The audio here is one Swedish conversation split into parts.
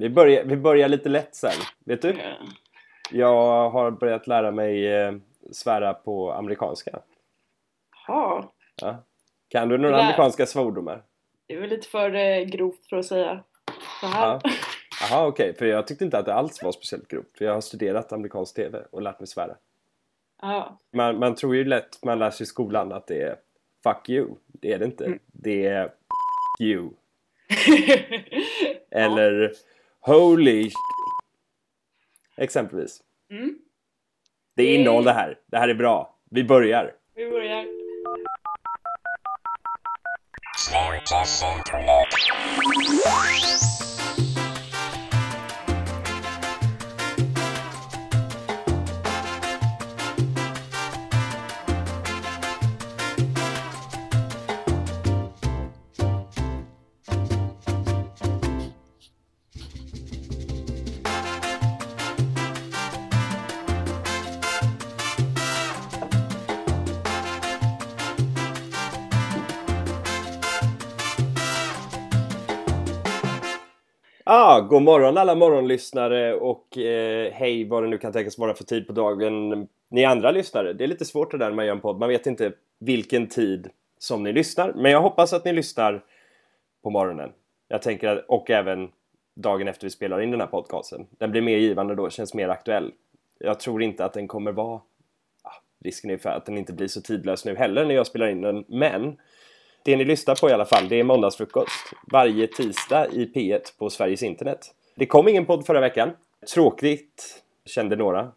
Vi börjar, vi börjar lite lätt sen. Vet du? Ja. Jag har börjat lära mig eh, svära på amerikanska. Jaha. Ja. Kan du några amerikanska svordomar? Det är väl lite för eh, grovt för att säga så här. Ja. Jaha, okej. För jag tyckte inte att det alls var speciellt grovt. För jag har studerat amerikansk TV och lärt mig svära. Ja. Man, man tror ju lätt, man lär sig i skolan att det är fuck you. Det är det inte. Mm. Det är you. Eller holy Exempelvis. Mm. Det är innehåll det här. Det här är bra. Vi börjar. Vi börjar. Smartest Ah, god morgon alla morgonlyssnare och eh, hej vad det nu kan tänkas vara för tid på dagen ni andra lyssnare. Det är lite svårt det där när man gör en podd. Man vet inte vilken tid som ni lyssnar. Men jag hoppas att ni lyssnar på morgonen. Jag tänker att, och även dagen efter vi spelar in den här podcasten. Den blir mer givande då, känns mer aktuell. Jag tror inte att den kommer vara... Ah, risken är för att den inte blir så tidlös nu heller när jag spelar in den. Men det ni lyssnar på i alla fall, det är Måndagsfrukost. Varje tisdag i P1 på Sveriges internet. Det kom ingen podd förra veckan. Tråkigt, kände några.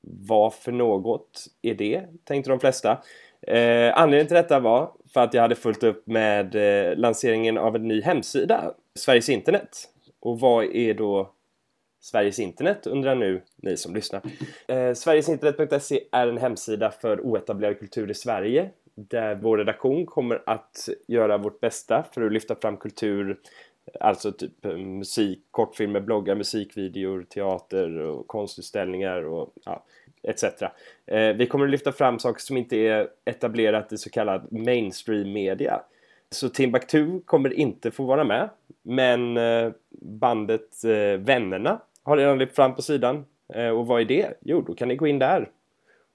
Vad för något är det? Tänkte de flesta. Eh, anledningen till detta var för att jag hade fullt upp med eh, lanseringen av en ny hemsida, Sveriges internet. Och vad är då Sveriges internet undrar nu ni som lyssnar. Eh, Sverigesinternet.se är en hemsida för oetablerad kultur i Sverige där vår redaktion kommer att göra vårt bästa för att lyfta fram kultur, alltså typ eh, musik, kortfilmer, bloggar, musikvideor, teater och konstutställningar och ja, etc. Eh, vi kommer att lyfta fram saker som inte är etablerat i så kallad mainstream media. Så Timbuktu kommer inte få vara med, men eh, bandet eh, Vännerna har redan lyft fram på sidan. Eh, och vad är det? Jo, då kan ni gå in där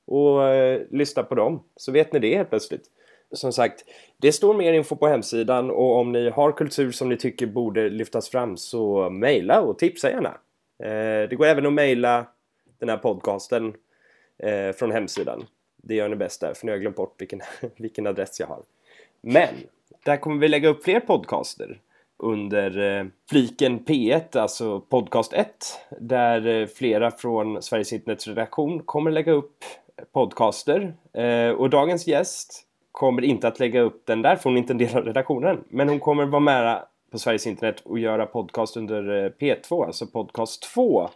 och eh, lyssna på dem. Så vet ni det helt plötsligt. Som sagt, det står mer info på hemsidan och om ni har kultur som ni tycker borde lyftas fram så mejla och tipsa gärna. Eh, det går även att mejla den här podcasten eh, från hemsidan. Det gör ni bäst där, för nu har jag glömt bort vilken, vilken adress jag har. Men, där kommer vi lägga upp fler podcaster under eh, fliken P1, alltså podcast 1, där eh, flera från Sveriges Internets redaktion kommer lägga upp podcaster. Eh, och dagens gäst kommer inte att lägga upp den där, för hon är inte en del av redaktionen. Men hon kommer vara med på Sveriges Internet och göra podcast under eh, P2, alltså podcast 2.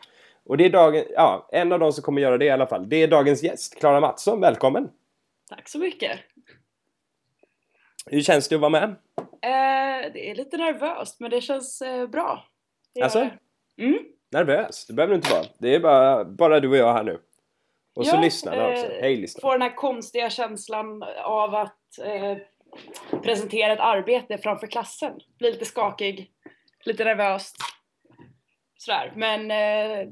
Och det är dagen, ja, en av de som kommer göra det i alla fall. Det är dagens gäst, Klara Mattsson. Välkommen! Tack så mycket. Hur känns det att vara med? Eh, det är lite nervöst men det känns eh, bra. Det Alltså? Mm. Nervös? Det behöver du inte vara. Det är bara, bara du och jag här nu. Och så Ja, lyssnarna också. eh, Hej lyssnarna. Får den här konstiga känslan av att eh, presentera ett arbete framför klassen. Blir lite skakig, lite nervöst. Sådär, men eh,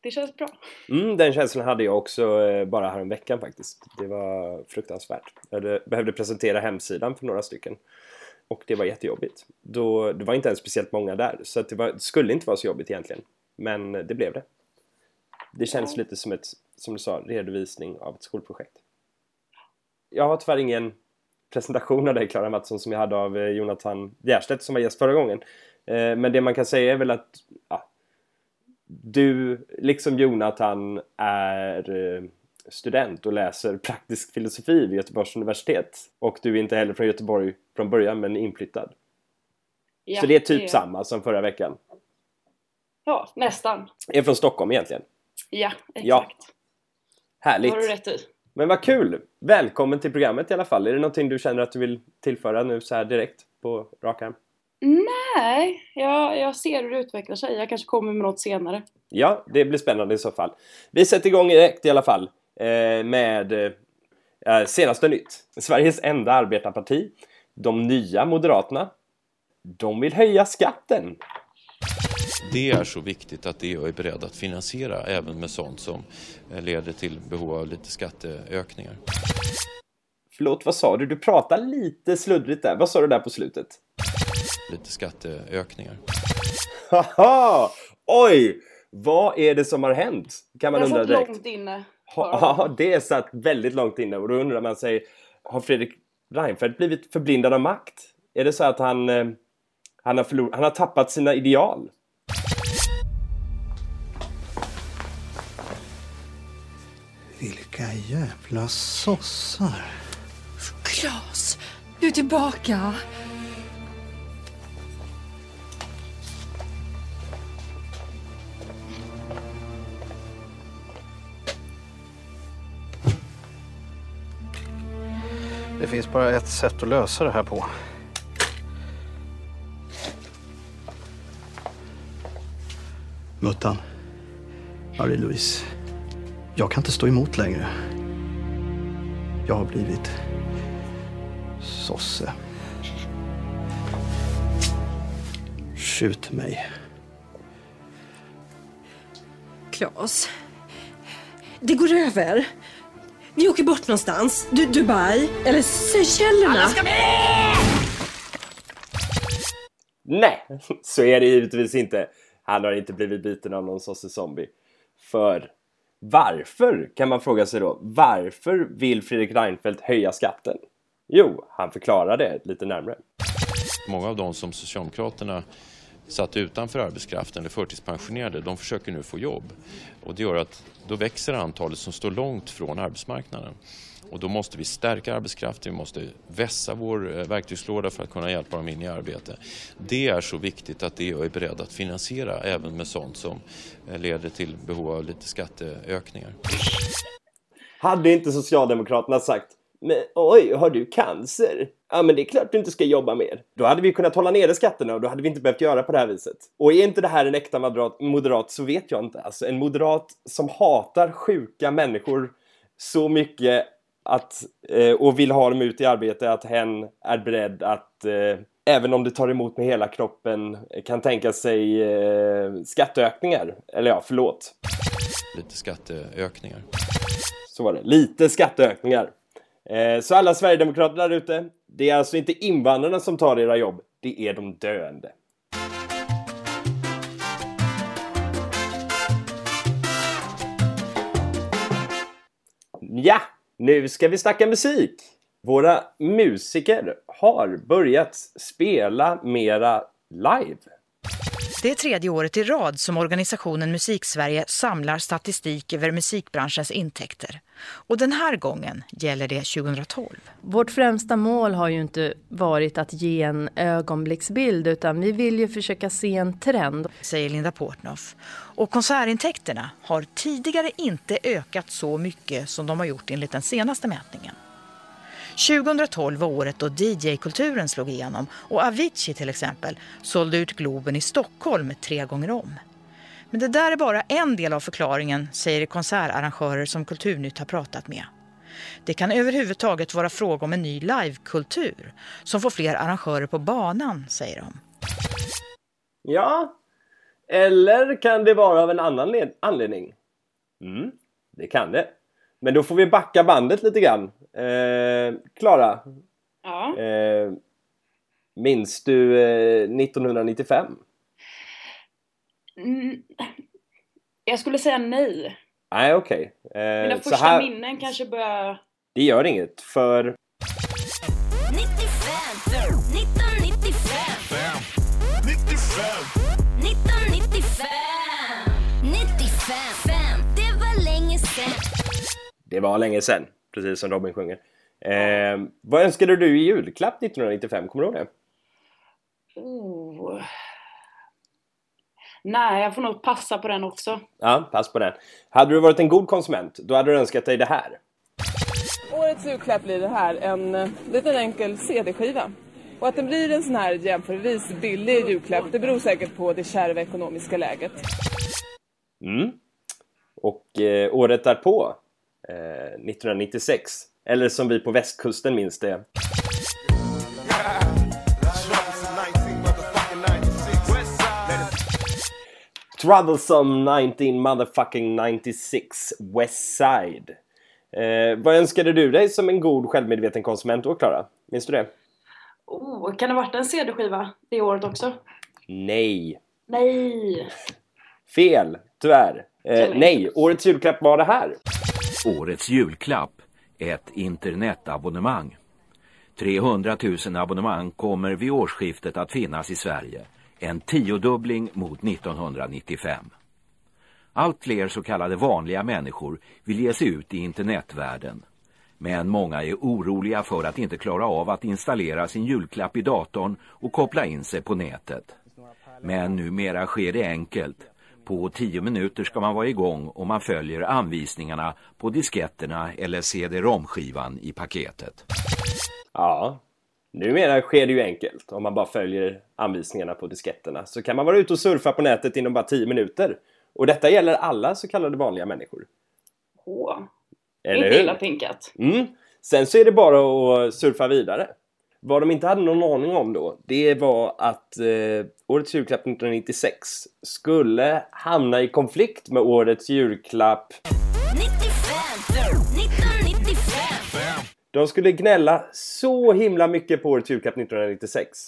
det känns bra. Mm, den känslan hade jag också eh, bara häromveckan faktiskt. Det var fruktansvärt. Jag behövde presentera hemsidan för några stycken. Och det var jättejobbigt. Då, det var inte ens speciellt många där. Så det, var, det skulle inte vara så jobbigt egentligen. Men det blev det. Det känns lite som ett, som du sa, redovisning av ett skolprojekt. Jag har tyvärr ingen presentation av dig Klara Mattsson som jag hade av eh, Jonathan Bjärstedt som var gäst förra gången. Eh, Men det man kan säga är väl att ja, du, liksom Jonathan, är eh, student och läser praktisk filosofi vid Göteborgs universitet. Och du är inte heller från Göteborg från början men inflyttad. Ja, Så det är typ samma som förra veckan. Ja, nästan. Är från Stockholm egentligen. Ja, exakt. Ja, Det Härligt! har du rätt i. Men vad kul! Välkommen till programmet i alla fall. Är det någonting du känner att du vill tillföra nu så här direkt på rak arm? Nej, jag, jag ser hur det utvecklar sig. Jag kanske kommer med något senare. Ja, det blir spännande i så fall. Vi sätter igång direkt i alla fall eh, med eh, senaste nytt. Sveriges enda arbetarparti, de nya Moderaterna, de vill höja skatten. Det är så viktigt att det jag är beredd att finansiera även med sånt som eh, leder till behov av lite skatteökningar. Förlåt, vad sa du? Du pratar lite sluddrigt där. Vad sa du där på slutet? Lite skatteökningar. Haha! Oj! Vad är det som har hänt? Kan man Det undra satt direkt. långt inne. Ja, det satt väldigt långt inne och då undrar man sig, har Fredrik Reinfeldt blivit förblindad av makt? Är det så att han, eh, han, har, förlor- han har tappat sina ideal? Vilka jävla sossar. Klas, du är tillbaka. Det finns bara ett sätt att lösa det här på. Muttan. Marie-Louise. Jag kan inte stå emot längre. Jag har blivit sosse. Skjut mig. Klas, det går över. Vi åker bort någonstans. Du, Dubai eller Seychellerna. Nej, så är det givetvis inte. Han har inte blivit biten av någon sosse-zombie. För varför, kan man fråga sig då, varför vill Fredrik Reinfeldt höja skatten? Jo, han förklarar det lite närmre. Många av de som Socialdemokraterna satt utanför arbetskraften eller förtidspensionerade, de försöker nu få jobb. Och det gör att då växer antalet som står långt från arbetsmarknaden. Och då måste vi stärka arbetskraften, vi måste vässa vår eh, verktygslåda för att kunna hjälpa dem in i arbete. Det är så viktigt att det jag är beredd att finansiera även med sånt som eh, leder till behov av lite skatteökningar. Hade inte Socialdemokraterna sagt men oj, har du cancer? Ja, men det är klart du inte ska jobba mer. Då hade vi kunnat hålla nere skatterna och då hade vi inte behövt göra på det här viset. Och är inte det här en äkta moderat, moderat så vet jag inte. Alltså en moderat som hatar sjuka människor så mycket att, eh, och vill ha dem ut i arbete att hen är beredd att eh, även om det tar emot med hela kroppen kan tänka sig eh, skatteökningar. Eller ja, förlåt. Lite skatteökningar. Så var det. Lite skatteökningar. Så alla Sverigedemokrater där ute, det är alltså inte invandrarna som tar era jobb, det är de döende. Ja, nu ska vi snacka musik. Våra musiker har börjat spela mera live. Det är tredje året i rad som organisationen Musiksverige samlar statistik över musikbranschens intäkter. Och den här gången gäller det 2012. Vårt främsta mål har ju inte varit att ge en ögonblicksbild utan vi vill ju försöka se en trend. Säger Linda Portnoff. Och konsertintäkterna har tidigare inte ökat så mycket som de har gjort enligt den senaste mätningen. 2012 var året då DJ-kulturen slog igenom och Avicii till exempel sålde ut Globen i Stockholm tre gånger om. Men det där är bara en del av förklaringen, säger konsertarrangörer som Kulturnytt har pratat med. Det kan överhuvudtaget vara fråga om en ny livekultur som får fler arrangörer på banan, säger de. Ja, eller kan det vara av en annan led- anledning? Mm, det kan det. Men då får vi backa bandet lite grann. Eh, Klara, Ja. eh, minns du eh, 1995? Mm, jag skulle säga nej. Nej, okej. Mina Eh, så första här, minnen kanske börjar... det gör inget, för 95 1995 1995 det var länge sedan, precis som Robin sjunger. Eh, vad önskade du i julklapp 1995? Kommer du ihåg det? Oh. Nej, jag får nog passa på den också. Ja, pass på den. Hade du varit en god konsument, då hade du önskat dig det här. Årets julklapp blir det här, en eh, liten enkel CD-skiva. Och att den blir en sån här jämförelsevis billig julklapp, det beror säkert på det kärva ekonomiska läget. Mm. Och eh, året därpå, 1996, eller som vi på västkusten minns det, Troublesome 19 motherfucking 96 West Side. Eh, vad önskade du dig som en god självmedveten konsument då, Klara? Minns du det? Oh, kan det ha varit en CD-skiva det året också? Nej. Nej! Fel, tyvärr. Eh, nej, årets julklapp var det här. Årets julklapp, ett internetabonnemang. 300 000 abonnemang kommer vid årsskiftet att finnas i Sverige. En tiodubbling mot 1995. Allt fler så kallade vanliga människor vill ge sig ut i internetvärlden. Men många är oroliga för att inte klara av att installera sin julklapp i datorn och koppla in sig på nätet. Men numera sker det enkelt. På tio minuter ska man vara igång om man följer anvisningarna på disketterna eller CD-ROM-skivan i paketet. Ja, numera sker det ju enkelt. Om man bara följer anvisningarna på disketterna så kan man vara ute och surfa på nätet inom bara tio minuter. Och detta gäller alla så kallade vanliga människor. Åh, Eller inte illa hur? pinkat. Mm. Sen så är det bara att surfa vidare. Vad de inte hade någon aning om då, det var att eh, årets julklapp 1996 skulle hamna i konflikt med årets julklapp 1995. De skulle gnälla så himla mycket på årets julklapp 1996.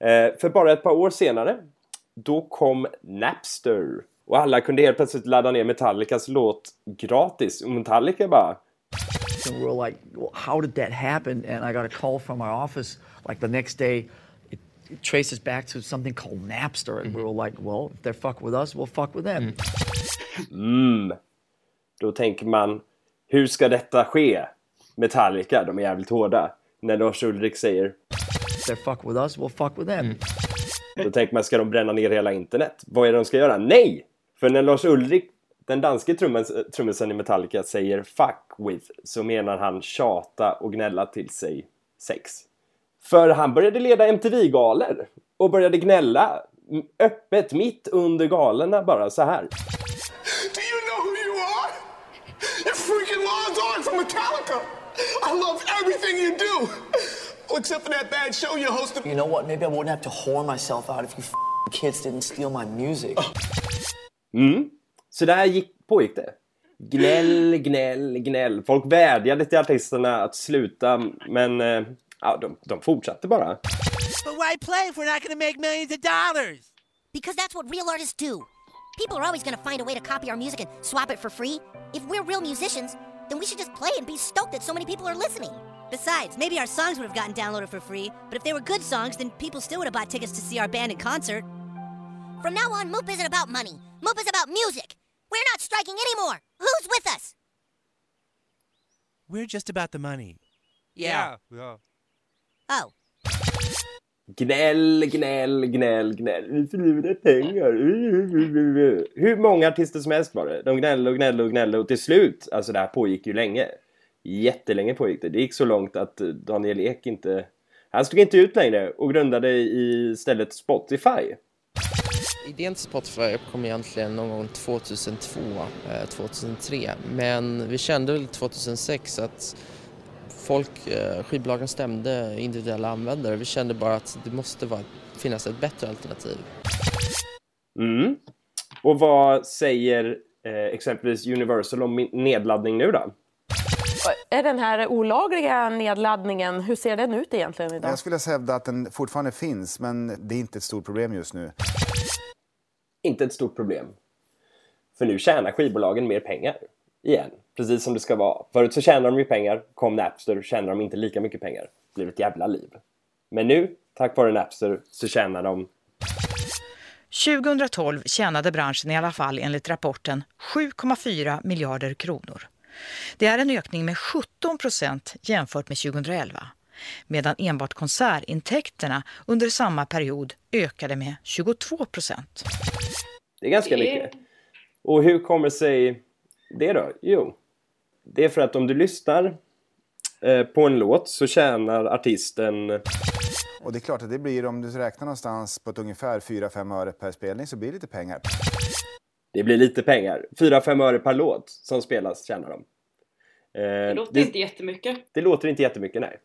Eh, för bara ett par år senare, då kom Napster. Och alla kunde helt plötsligt ladda ner Metallicas låt gratis. Och Metallica bara... And we were like, well, how did that happen? And I got a call from our office like the next day. Traces back to something called Napster. And we were like, well, if they fuck with us, we'll fuck with them. Mm. Då tänker man, hur ska detta ske? Metallica, de är jävligt hårda. När Lars Ulrik säger, If they fuck with us, we'll fuck with them. då tänker man, ska de bränna ner hela internet? Vad är det de ska göra? Nej! För när Lars Ulrik, den danske trummisen trummisen i Metallica, säger 'fuck with' så menar han tjata och gnälla till sig sex. För han började leda MTV-galer och började gnälla öppet mitt under galerna bara så här. Do you know who you are? You're freaking Lars Ulrich from Metallica. I love everything you do. Except for that bad show you hosted. You know what? Maybe I wouldn't have to whore myself out if you f***ing kids didn't steal my music. Mm. Så där gick, pågick det. Gnäll, gnäll, gnäll. Folk vädjade till artisterna att sluta, men eh, ja, de, de fortsatte bara. But why play if we're not going to make millions of dollars? Because that's what real artists do. People are always going to find a way to copy our music and swap it for free. If we're real musicians, then we should just play and be stoked that so many people are listening. Besides, maybe our songs would have gotten downloaded for free, but if they were good songs, then people still would have bought tickets to see our band in concert. From now on, Moop isn't about money. Moop is about music. We're not striking anymore. Who's with us? We're just about the money. Yeah. yeah. Oh, Gnäll, gnäll, gnäll, gnäll. Vi förlorar pengar. Hur många artister som helst var det. De gnällde och gnällde och gnällde och till slut, alltså det här pågick ju länge. Jättelänge pågick det. Det gick så långt att eh, Daniel Ek inte... Han stod inte ut längre och grundade istället Spotify. Idén till Spotify kom egentligen någon gång 2002, eh, 2003. Men vi kände väl 2006 att folk, eh, skivbolagen stämde individuella användare. Vi kände bara att det måste vara, finnas ett bättre alternativ. Mm. Och vad säger eh, exempelvis Universal om nedladdning nu då? Är den här olagliga nedladdningen, hur ser den ut egentligen idag? Jag skulle hävda att den fortfarande finns, men det är inte ett stort problem just nu. Inte ett stort problem. För nu tjänar skivbolagen mer pengar. Igen. Precis som det ska vara. Förut så tjänade de ju pengar. Kom Napster tjänade de inte lika mycket pengar. Det blev ett jävla liv. Men nu, tack vare Napster, så tjänar de 2012 tjänade branschen i alla fall enligt rapporten 7,4 miljarder kronor. Det är en ökning med 17 procent jämfört med 2011, medan enbart konsertintäkterna under samma period ökade med 22 procent. Det är ganska mycket. Och hur kommer sig det då? Jo, det är för att om du lyssnar eh, på en låt så tjänar artisten Och det är klart att det blir, om du räknar någonstans på ett ungefär 4-5 öre per spelning så blir det lite pengar. Det blir lite pengar. 4-5 öre per låt som spelas tjänar de. Eh, Det låter inte jättemycket. Det låter inte jättemycket, nej.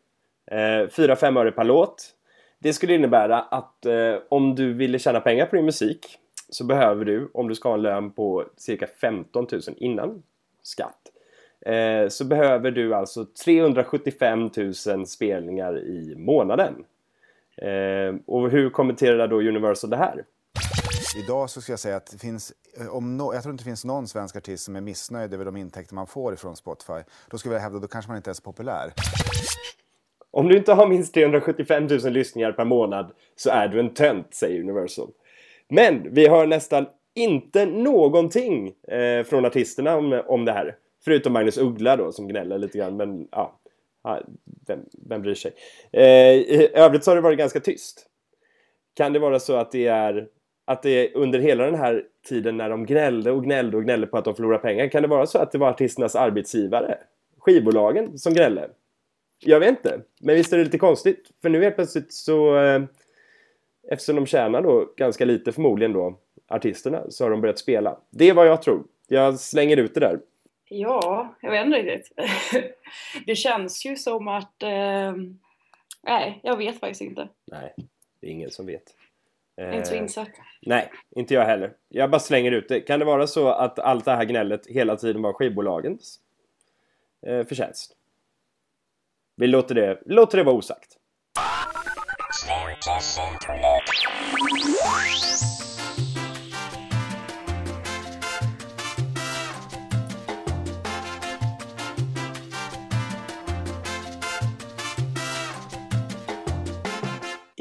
Eh, 4-5 öre per låt. Det skulle innebära att eh, om du ville tjäna pengar på din musik så behöver du, om du ska ha en lön på cirka 15 000 innan skatt, eh, så behöver du alltså 375 000 spelningar i månaden. Eh, och hur kommenterar då Universal det här? Idag så ska jag säga att det finns, eh, om no, jag tror inte det finns någon svensk artist som är missnöjd över de intäkter man får ifrån Spotify. Då skulle jag hävda att då kanske man inte är så populär. Om du inte har minst 375 000 lyssningar per månad så är du en tönt, säger Universal. Men vi hör nästan inte någonting eh, från artisterna om, om det här. Förutom Magnus Uggla då som gnäller lite grann, men ja. Vem, vem bryr sig? Eh, I övrigt så har det varit ganska tyst. Kan det vara så att det är att det under hela den här tiden när de gnällde och gnällde och gnällde på att de förlorar pengar kan det vara så att det var artisternas arbetsgivare, skivbolagen, som gnällde? Jag vet inte, men visst är det lite konstigt? För nu helt plötsligt så eh, eftersom de tjänar då ganska lite förmodligen då artisterna så har de börjat spela. Det är vad jag tror. Jag slänger ut det där. Ja, jag vet inte riktigt. det känns ju som att... Eh, nej, jag vet faktiskt inte. Nej, det är ingen som vet. Jag är inte så Eh, insatt. Nej, inte jag heller. Jag bara slänger ut det. Kan det vara så att allt det här gnället hela tiden var skivbolagens eh, förtjänst? Vi låter det, låter det vara osagt.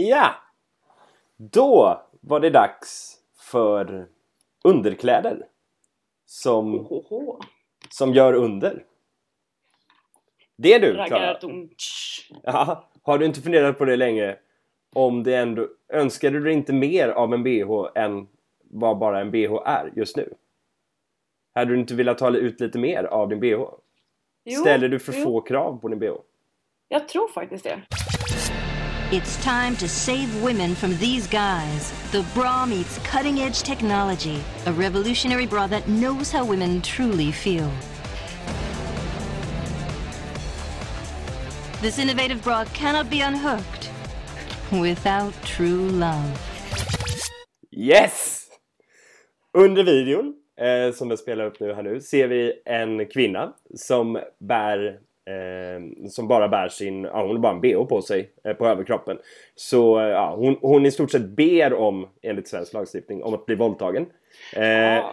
Ja! Då var det dags för underkläder. Som, Ohoho. som gör under. Det är du, Klara. Ja, har du inte funderat på det länge? Om det ändå... Önskar du inte mer av en bh än vad bara en bh är just nu? Hade du inte velat ta ut lite mer av din bh? Jo, Ställer du för jo. få krav på din bh? Jag tror faktiskt det. It's time to save women from these guys. The bra meets cutting edge technology. A revolutionary bra that knows how women truly feel. This innovative bra cannot be unhooked without true love. Yes! Under videon, eh, som jag spelar upp nu här nu, ser vi en kvinna som bär eh, som bara bär sin, ja hon har bara en bh på sig eh, på överkroppen. Så eh, ja, hon, hon i stort sett ber om, enligt svensk lagstiftning, om att bli våldtagen. Eh,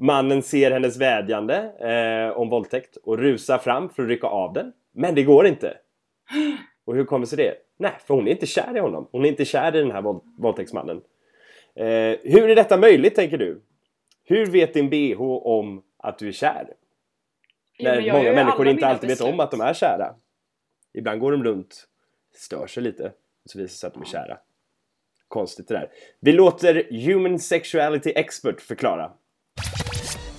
Mannen ser hennes vädjande eh, om våldtäkt och rusar fram för att rycka av den. Men det går inte. Och hur kommer sig det? Nej, för hon är inte kär i honom. Hon är inte kär i den här våld våldtäktsmannen. Hur är detta möjligt, tänker du? Hur vet din bh om att du är kär? Jo, När men jag gör många ju människor alla inte mina alltid vet om beslut. att de är kära. Ibland går de runt, stör sig lite, och så visar det sig att de är kära. Konstigt det där. Vi låter Human Sexuality Expert förklara.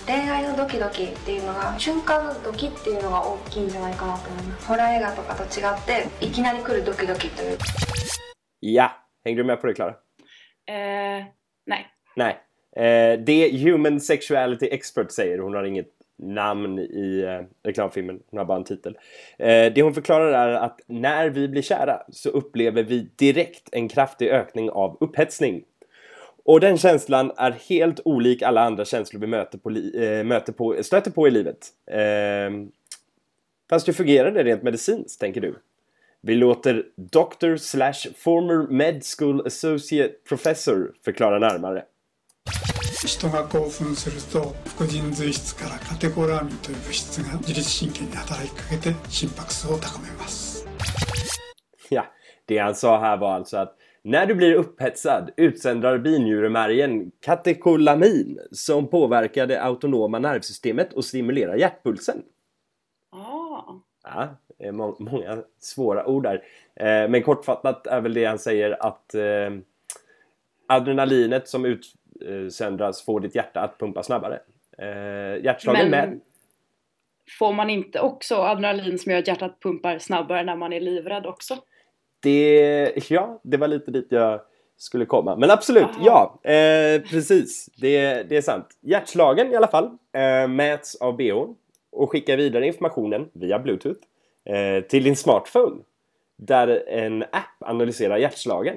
恋愛のドキドキっていうのが瞬間ドキっていうのが大きいんじゃないかなと思いますホラー映画とかと違っていきなり来るドキドキという Ja, hängde du med på det Klara? Eh, nej. Nej. Eh, det Human Sexuality Expert säger, hon har inget namn i eh, reklamfilmen, hon har bara en titel. Eh, det hon förklarar är att när vi blir kära så upplever vi direkt en kraftig ökning av upphetsning. Och den känslan är helt olik alla andra känslor vi möter på, eh, möter på, stöter på i livet. Fast hur fungerar det rent medicinskt, tänker du? Vi låter Dr. slash former med school associate professor förklara närmare. 人が興奮すると副腎髄質からカテコラーミンという物質が自律神経に働きかけて心拍数を高めます Ja, det han sa här var alltså att när du blir upphetsad utsöndrar binjuremärgen katekolamin som påverkar det autonoma nervsystemet och stimulerar hjärtpulsen. Ah. Ja, det är må- många svåra ord där. Eh, men kortfattat är väl det han säger att eh, adrenalinet som utsöndras får ditt hjärta att pumpa snabbare. Eh, hjärtslagen Men- med. Får man inte också adrenalin som gör att hjärtat pumpar snabbare när man är livrädd också? Det, ja, det var lite dit jag skulle komma. Men absolut, ja, eh, precis. Det, det är sant. Hjärtslagen i alla fall eh, mäts av bhn och skickar vidare informationen via bluetooth eh, till din smartphone där en app analyserar hjärtslagen.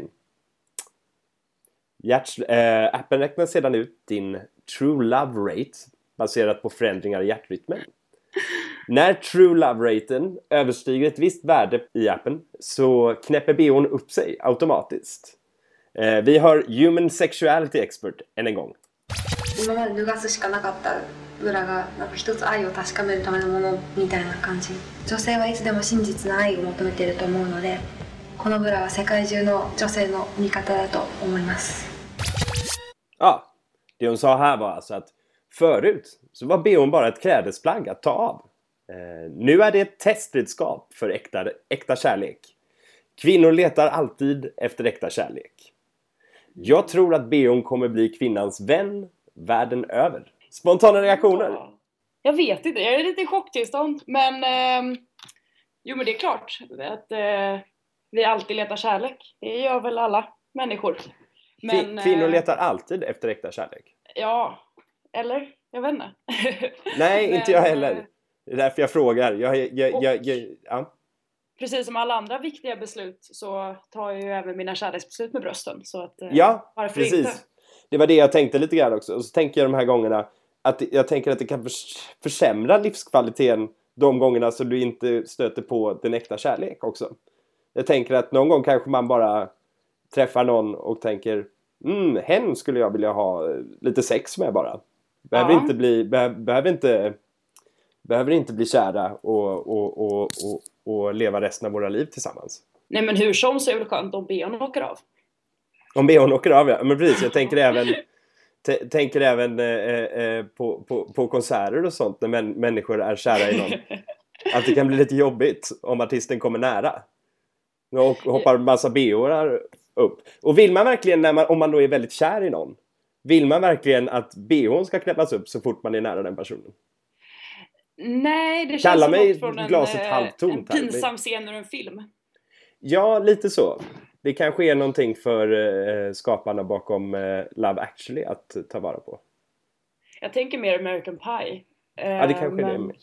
Hjärt, eh, appen räknar sedan ut din True Love Rate baserat på förändringar i hjärtrytmen. När True Love-raten överstiger ett visst värde i appen så knäpper bhn upp sig automatiskt. Eh, vi har Human Sexuality Expert än en gång. 今まで脱がすしかなかったブラがなんか一つ愛を確かめるためのものみたいな感じ女性はいつでも真実な愛を求めていると思うので このブラは世界中の女性の味方だと思います Ja, det hon sa här var alltså att förut så var bhn bara ett klädesplagg att ta av. Eh, nu är det ett testredskap för äkta, äkta kärlek. Kvinnor letar alltid efter äkta kärlek. Jag tror att bhn kommer bli kvinnans vän världen över. Spontana reaktioner? Jag vet inte, jag är lite i chocktillstånd. Men ehm, jo men det är klart att eh, vi alltid letar kärlek. Det gör väl alla människor. Men, Kvi- Kvinnor eh, letar alltid efter äkta kärlek. Ja, eller? Jag vet inte. Nej, inte jag Men, heller. eh, Det är därför jag frågar. Jag, jag, jag, ja. Precis som alla andra viktiga beslut så tar jag ju även mina kärleksbeslut med brösten. Så att, eh, ja, varför precis. inte? Det var det jag tänkte lite grann också. Och så tänker jag de här gångerna att jag tänker att det kan förs- försämra livskvaliteten de gångerna som du inte stöter på den äkta kärlek också. Jag tänker att någon gång kanske man bara träffar någon och tänker mm, hen skulle jag vilja ha eh, lite sex med bara. Behöver Ja. inte bli, be, behöver inte behöver inte bli kära och, och, och, och, och leva resten av våra liv tillsammans. Nej men hur som så är det väl skönt om bhn åker av. Om bhn åker av ja. Men precis, jag tänker även tänker även eh, eh, på, på, på konserter och sånt när män, människor är kära i någon. Att det kan bli lite jobbigt om artisten kommer nära. Och hoppar massa bhar upp. Och vill man verkligen, när man, om man då är väldigt kär i någon. Vill man verkligen att bhn ska knäppas upp så fort man är nära den personen? Nej, det känns Kalla som mig något från en, glaset eh, halvtomt en pinsam scen ur en film. Ja, lite så. Det kanske är någonting för eh, skaparna bakom eh, Love actually att ta vara på. Jag tänker mer American Pie. Ja, det kanske är men, det.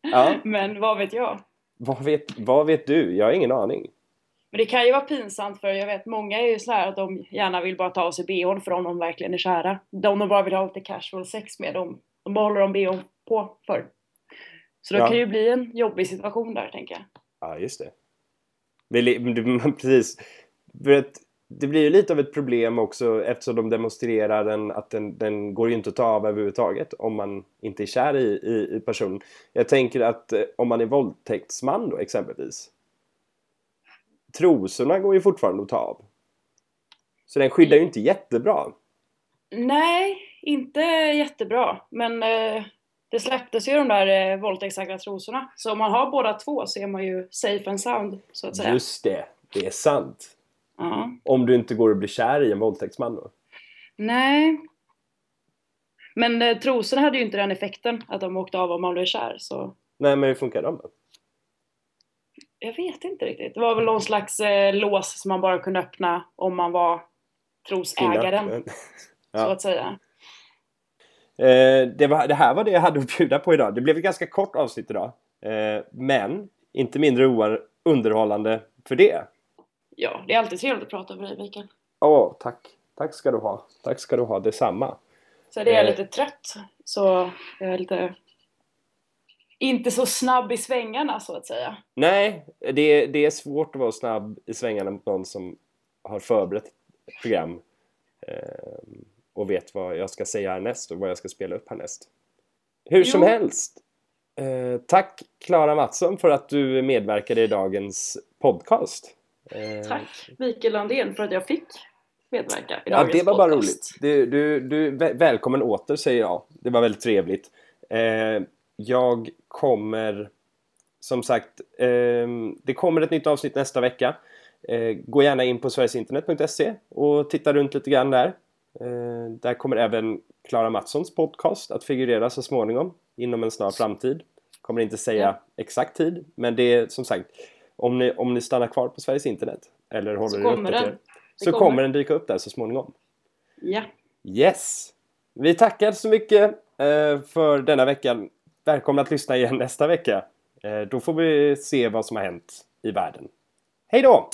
Ja, men vad vet jag? Vad vet, vad vet du? Jag har ingen aning. Men det kan ju vara pinsamt för jag vet många är ju så här att de gärna vill bara ta av sig bhn för om de verkligen är kära. De de bara vill ha lite casual sex med dem. De behåller de bhn på för. Så det Ja. kan ju bli en jobbig situation där tänker jag. Ja, just det. Det, det, precis. För att det blir ju lite av ett problem också eftersom de demonstrerar den, att den, den går ju inte att ta av överhuvudtaget om man inte är kär i, i, i personen. Jag tänker att eh, om man är våldtäktsman då exempelvis. Trosorna går ju fortfarande att ta av. Så den skyddar ju inte jättebra. Nej, inte jättebra. Men eh, det släpptes ju de där eh, våldtäktssäkra trosorna. Så om man har båda två så är man ju safe and sound så att säga. Just det, det är sant. Ja. Om du inte går och blir kär i en våldtäktsman då. Nej. Men eh, trosorna hade ju inte den effekten att de åkte av om man blev kär. Så Nej, men hur funkar de då? jag vet inte riktigt. Det var väl någon slags eh, lås som man bara kunde öppna om man var trosägaren. Kvinna. Så Ja. att säga. Eh, det, var, det här var det jag hade att bjuda på idag. Det blev ett ganska kort avsnitt idag. Eh, men inte mindre underhållande för det. Ja, det är alltid trevligt att prata med dig Mikael. Åh, tack. Tack ska du ha. Tack ska du ha. Detsamma. Så det är jag Eh. lite trött. Så jag är lite... Inte så snabb i svängarna så att säga. Nej, det, det är svårt att vara snabb i svängarna mot någon som har förberett ett program eh, och vet vad jag ska säga härnäst och vad jag ska spela upp härnäst. Hur som Jo. helst. Eh, tack Klara Mattsson för att du medverkade i dagens podcast. Eh, Tack Mikael Landén för att jag fick medverka i Ja, det var bara podcast. roligt. Du, du, du, vä- välkommen åter säger jag. Det var väldigt trevligt. Eh, jag kommer, som sagt, eh, det kommer ett nytt avsnitt nästa vecka. Eh, gå gärna in på sverigesinternet.se och titta runt lite grann där. Eh, där kommer även Klara Mattssons podcast att figurera så småningom inom en snar framtid. Kommer inte säga exakt tid, men det är som sagt om ni, om ni stannar kvar på Sveriges internet eller håller er kommer uppdaterade, den. Så kommer. kommer den dyka upp där så småningom. Ja. Yes! Vi tackar så mycket eh, för denna veckan. Välkomna att lyssna igen nästa vecka. Eh, då får vi se vad som har hänt i världen. Hej då!